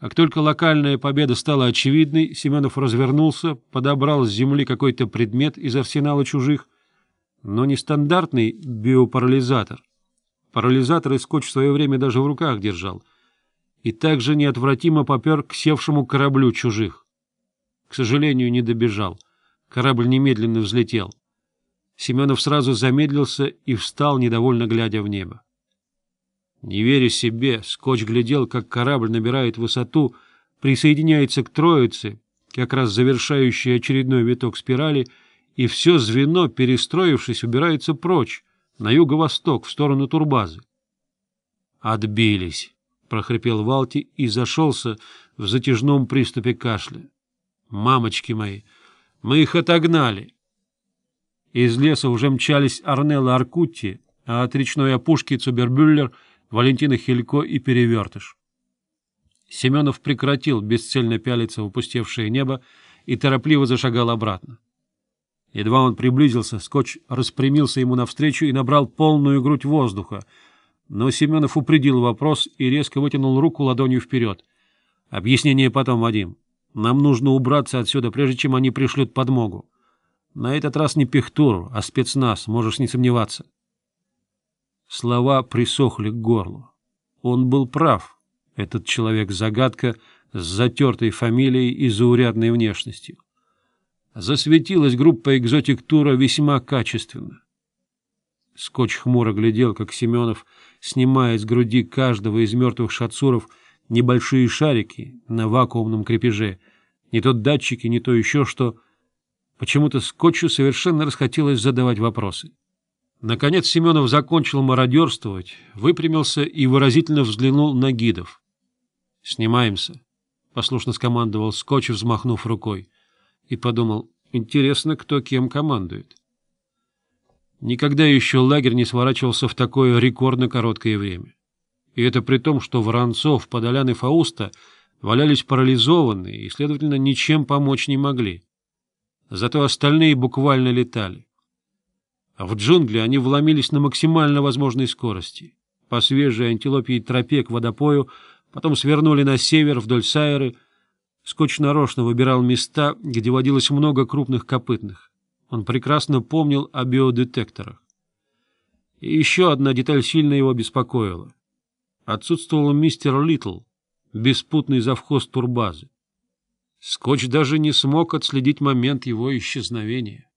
Как только локальная победа стала очевидной, Семенов развернулся, подобрал с земли какой-то предмет из арсенала чужих, но не стандартный биопарализатор. Парализатор и скотч в свое время даже в руках держал. И также неотвратимо попер к севшему кораблю чужих. К сожалению, не добежал. Корабль немедленно взлетел. Семенов сразу замедлился и встал, недовольно глядя в небо. Не веря себе, Скотч глядел, как корабль набирает высоту, присоединяется к троице, как раз завершающий очередной виток спирали, и все звено, перестроившись, убирается прочь, на юго-восток, в сторону турбазы. «Отбились», — прохрипел Валти и зашелся в затяжном приступе кашля. «Мамочки мои, мы их отогнали!» Из леса уже мчались Арнелла Аркутти, а от речной опушки Цубербюллер — Валентина Хилько и Перевертыш. Семенов прекратил бесцельно пялиться в опустевшее небо и торопливо зашагал обратно. Едва он приблизился, скотч распрямился ему навстречу и набрал полную грудь воздуха, но Семенов упредил вопрос и резко вытянул руку ладонью вперед. — Объяснение потом, Вадим. Нам нужно убраться отсюда, прежде чем они пришлют подмогу. На этот раз не пехтур, а спецназ, можешь не сомневаться. — Слова присохли к горлу. Он был прав, этот человек-загадка с затертой фамилией и заурядной внешностью. Засветилась группа экзотик-тура весьма качественно. Скотч хмуро глядел, как Семенов, снимая с груди каждого из мертвых шатсуров небольшие шарики на вакуумном крепеже, не то датчики, не то еще что. Почему-то Скотчу совершенно расхотелось задавать вопросы. Наконец Семенов закончил мародерствовать, выпрямился и выразительно взглянул на гидов. — Снимаемся, — послушно скомандовал Скотч, взмахнув рукой, и подумал, интересно, кто кем командует. Никогда еще лагерь не сворачивался в такое рекордно короткое время. И это при том, что Воронцов, Подолян и Фауста валялись парализованные и, следовательно, ничем помочь не могли. Зато остальные буквально летали. А в джунгли они вломились на максимально возможной скорости. По свежей антилопии тропе к водопою, потом свернули на север вдоль Сайры. Скотч нарочно выбирал места, где водилось много крупных копытных. Он прекрасно помнил о биодетекторах. И еще одна деталь сильно его беспокоила. Отсутствовал мистер Литл, беспутный завхоз турбазы. Скотч даже не смог отследить момент его исчезновения.